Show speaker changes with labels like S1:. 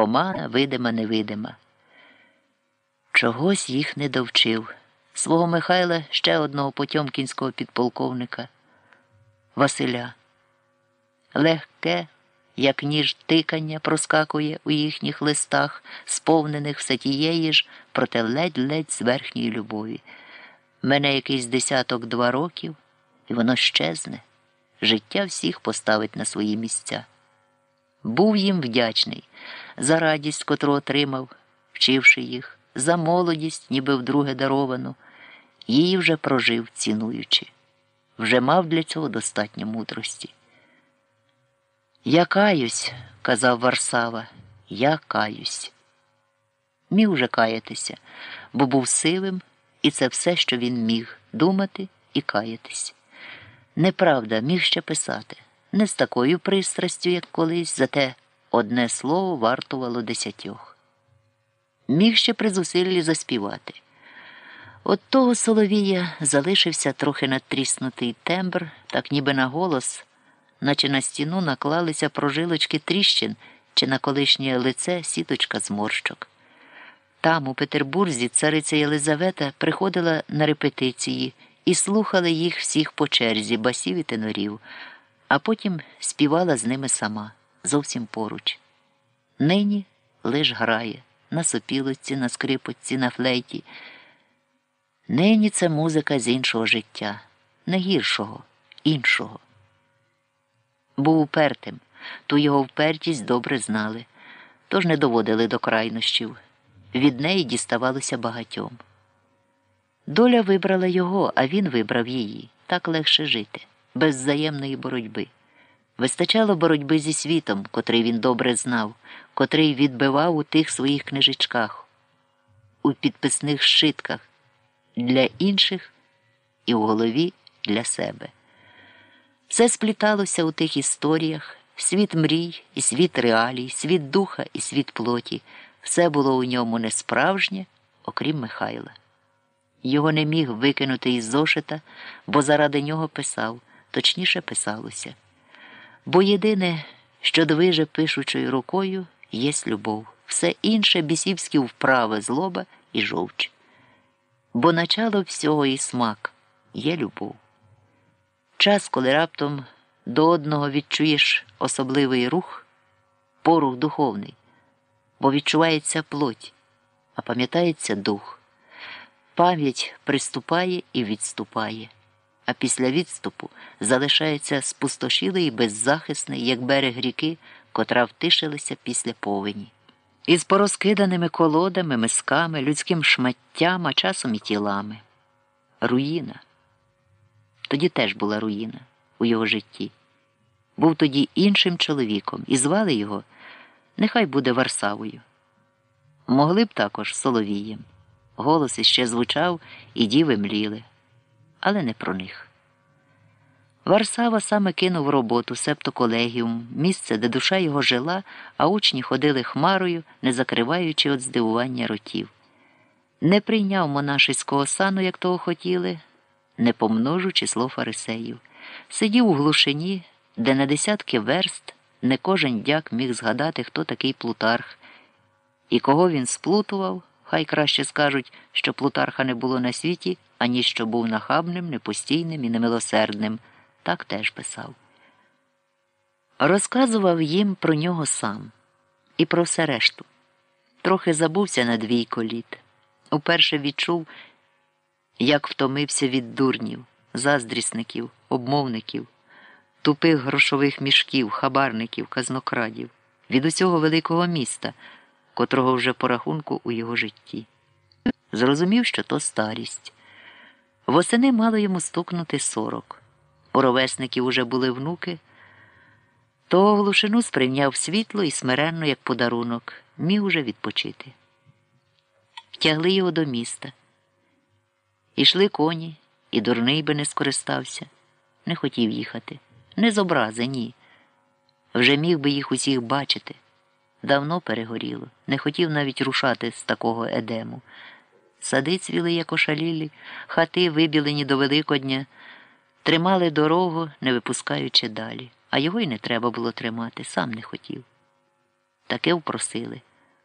S1: омана, видима, невидима. Чогось їх не довчив. Свого Михайла ще одного потьомкінського підполковника Василя. Легке, як ніж тикання, проскакує у їхніх листах, сповнених все тієї ж, проте ледь-ледь з верхньої любові. Мене якийсь десяток два років, і воно щезне. Життя всіх поставить на свої місця. Був їм вдячний за радість, котру отримав, вчивши їх, за молодість, ніби вдруге даровану, її вже прожив, цінуючи, вже мав для цього достатньо мудрості. Я каюсь, казав Варсава, я каюсь. Міг уже каятися, бо був сивим, і це все, що він міг думати і каятись. Неправда, міг ще писати, не з такою пристрастю, як колись, зате одне слово вартувало десятьох. Міг ще при зусиллі заспівати. От того Соловія залишився трохи натріснутий тембр, так ніби на голос, наче на стіну наклалися прожилочки тріщин чи на колишнє лице сіточка зморщок. Там, у Петербурзі, цариця Єлизавета приходила на репетиції і слухала їх всіх по черзі, басів і тенорів, а потім співала з ними сама, зовсім поруч. Нині лиш грає на сопілочці, на скрипочці, на флейті. Нині це музика з іншого життя, не гіршого, іншого. Був упертим, ту його впертість добре знали, тож не доводили до крайнощів. Від неї діставалося багатьом. Доля вибрала його, а він вибрав її. Так легше жити, без взаємної боротьби. Вистачало боротьби зі світом, котрий він добре знав, котрий відбивав у тих своїх книжечках, у підписних шитках для інших і в голові для себе. Все спліталося у тих історіях, світ мрій, і світ реалій, світ духа і світ плоті. Все було у ньому несправжнє, окрім Михайла. Його не міг викинути із зошита, бо заради нього писав, точніше писалося. Бо єдине, що движе пишучою рукою, єсть любов, все інше бісівські вправи, злоба і жовч. Бо начало всього і смак є любов. Час, коли раптом до одного відчуєш особливий рух, порух духовний, бо відчувається плоть, а пам'ятається дух. Пам'ять приступає і відступає, а після відступу залишається спустошілий і беззахисний, як берег ріки, котра втишилася після повені. Із порозкиданими колодами, мисками, людським шматтям, а часом і тілами. Руїна. Тоді теж була руїна у його житті. Був тоді іншим чоловіком, і звали його, нехай буде Варсавою. Могли б також Соловієм. Голос іще звучав, і діви мліли, але не про них. Варсава саме кинув роботу, септо колегіум, місце, де душа його жила, а учні ходили хмарою, не закриваючи від здивування ротів. Не прийняв монашеського сану, як того хотіли, не помножу число фарисеїв. Сидів у глушині, де на десятки верст не кожен дяк міг згадати, хто такий плутарх, і кого він сплутував. Хай краще скажуть, що Плутарха не було на світі, ані що був нахабним, непостійним і немилосердним. Так теж писав. Розказував їм про нього сам і про все решту. Трохи забувся на двійко літ. Уперше відчув, як втомився від дурнів, заздрісників, обмовників, тупих грошових мішків, хабарників, казнокрадів, від усього великого міста котрого вже по рахунку у його житті. Зрозумів, що то старість. Восени мало йому стукнути сорок. У ровесників уже були внуки. То глушину сприйняв світло і смиренно, як подарунок, міг уже відпочити. Тягли його до міста. Ішли коні, і дурний би не скористався, не хотів їхати. Не з образи, ні. Вже міг би їх усіх бачити. Давно перегоріло, не хотів навіть рушати з такого едему. Сади цвіли, як ошалілі, хати, вибілені до Великодня, тримали дорогу, не випускаючи далі, а його й не треба було тримати, сам не хотів. Таке впросили.